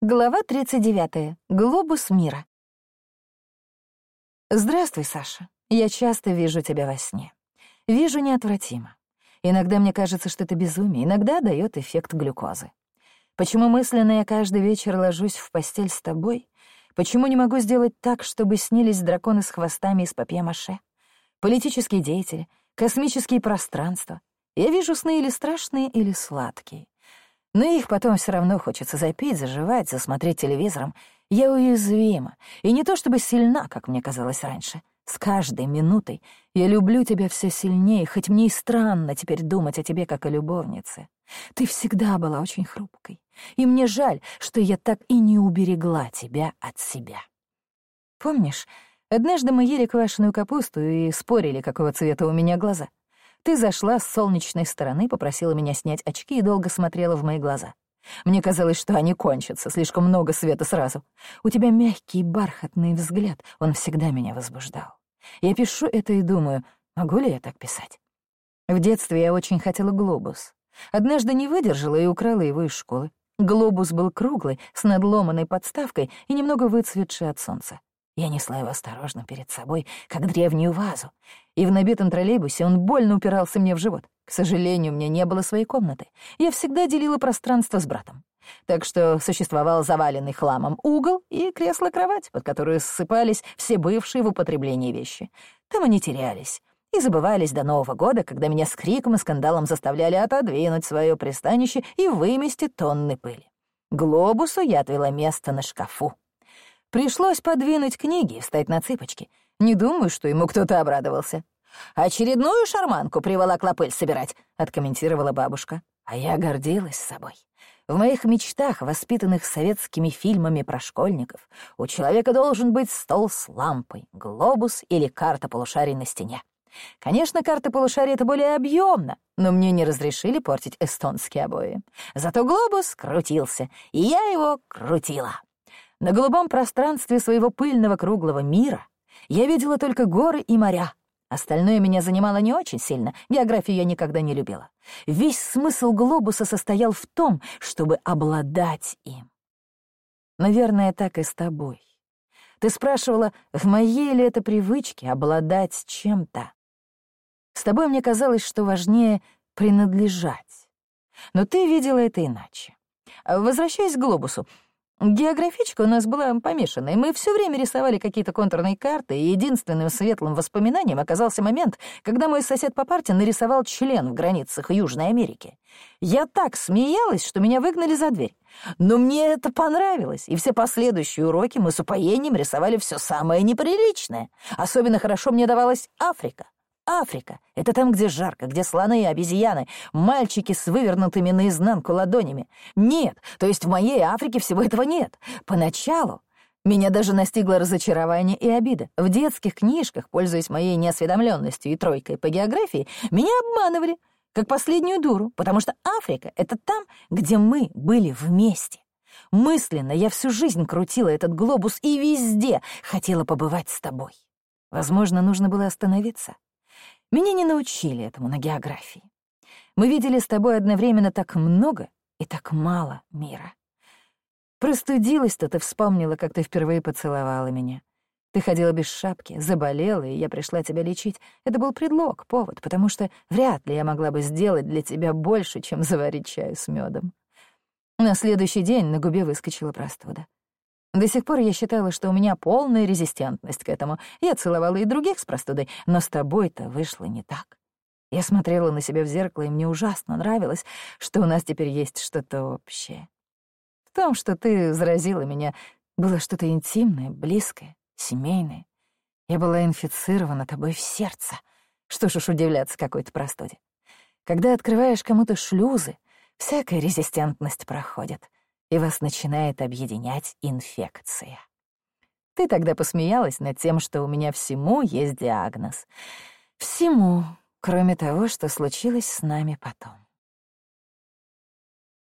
Глава 39. Глобус мира. Здравствуй, Саша. Я часто вижу тебя во сне. Вижу неотвратимо. Иногда мне кажется, что это безумие, иногда дает эффект глюкозы. Почему мысленно я каждый вечер ложусь в постель с тобой? Почему не могу сделать так, чтобы снились драконы с хвостами из папье-маше? Политические деятели, космические пространства. Я вижу сны или страшные, или сладкие. Но их потом все равно хочется запить, заживать, засмотреть телевизором. Я уязвима, и не то чтобы сильна, как мне казалось раньше. С каждой минутой я люблю тебя все сильнее, хоть мне и странно теперь думать о тебе как о любовнице. Ты всегда была очень хрупкой, и мне жаль, что я так и не уберегла тебя от себя. Помнишь, однажды мы ели квашеную капусту и спорили, какого цвета у меня глаза? Ты зашла с солнечной стороны, попросила меня снять очки и долго смотрела в мои глаза. Мне казалось, что они кончатся, слишком много света сразу. У тебя мягкий бархатный взгляд, он всегда меня возбуждал. Я пишу это и думаю, могу ли я так писать? В детстве я очень хотела глобус. Однажды не выдержала и украла его из школы. Глобус был круглый, с надломанной подставкой и немного выцветший от солнца. Я несла его осторожно перед собой, как древнюю вазу, и в набитом троллейбусе он больно упирался мне в живот. К сожалению, у меня не было своей комнаты. Я всегда делила пространство с братом. Так что существовал заваленный хламом угол и кресло-кровать, под которую ссыпались все бывшие в употреблении вещи. Там они терялись и забывались до Нового года, когда меня с криком и скандалом заставляли отодвинуть свое пристанище и вымести тонны пыли. Глобусу я отвела место на шкафу. Пришлось подвинуть книги и встать на цыпочки. Не думаю, что ему кто-то обрадовался. «Очередную шарманку приволокла пыль собирать», — откомментировала бабушка. А я гордилась собой. В моих мечтах, воспитанных советскими фильмами про школьников, у человека должен быть стол с лампой, глобус или карта полушарий на стене. Конечно, карта полушарий — это более объемно, но мне не разрешили портить эстонские обои. Зато глобус крутился, и я его крутила. На голубом пространстве своего пыльного круглого мира я видела только горы и моря. Остальное меня занимало не очень сильно, географию я никогда не любила. Весь смысл глобуса состоял в том, чтобы обладать им. Наверное, так и с тобой. Ты спрашивала, в моей ли это привычке обладать чем-то. С тобой мне казалось, что важнее принадлежать. Но ты видела это иначе. Возвращаясь к глобусу, Географичка у нас была помешанной. Мы все время рисовали какие-то контурные карты, и единственным светлым воспоминанием оказался момент, когда мой сосед по парте нарисовал член в границах Южной Америки. Я так смеялась, что меня выгнали за дверь. Но мне это понравилось, и все последующие уроки мы с упоением рисовали все самое неприличное. Особенно хорошо мне давалась Африка. Африка — это там, где жарко, где слоны и обезьяны, мальчики с вывернутыми наизнанку ладонями. Нет, то есть в моей Африке всего этого нет. Поначалу меня даже настигло разочарование и обида. В детских книжках, пользуясь моей неосведомленностью и тройкой по географии, меня обманывали, как последнюю дуру, потому что Африка — это там, где мы были вместе. Мысленно я всю жизнь крутила этот глобус и везде хотела побывать с тобой. Возможно, нужно было остановиться. Меня не научили этому на географии. Мы видели с тобой одновременно так много и так мало мира. Простудилась-то ты вспомнила, как ты впервые поцеловала меня. Ты ходила без шапки, заболела, и я пришла тебя лечить. Это был предлог, повод, потому что вряд ли я могла бы сделать для тебя больше, чем заварить чаю с медом. На следующий день на губе выскочила простуда. До сих пор я считала, что у меня полная резистентность к этому. Я целовала и других с простудой, но с тобой-то вышло не так. Я смотрела на себя в зеркало, и мне ужасно нравилось, что у нас теперь есть что-то общее. В том, что ты заразила меня, было что-то интимное, близкое, семейное. Я была инфицирована тобой в сердце. Что ж уж удивляться какой-то простуде. Когда открываешь кому-то шлюзы, всякая резистентность проходит — и вас начинает объединять инфекция. Ты тогда посмеялась над тем, что у меня всему есть диагноз. Всему, кроме того, что случилось с нами потом.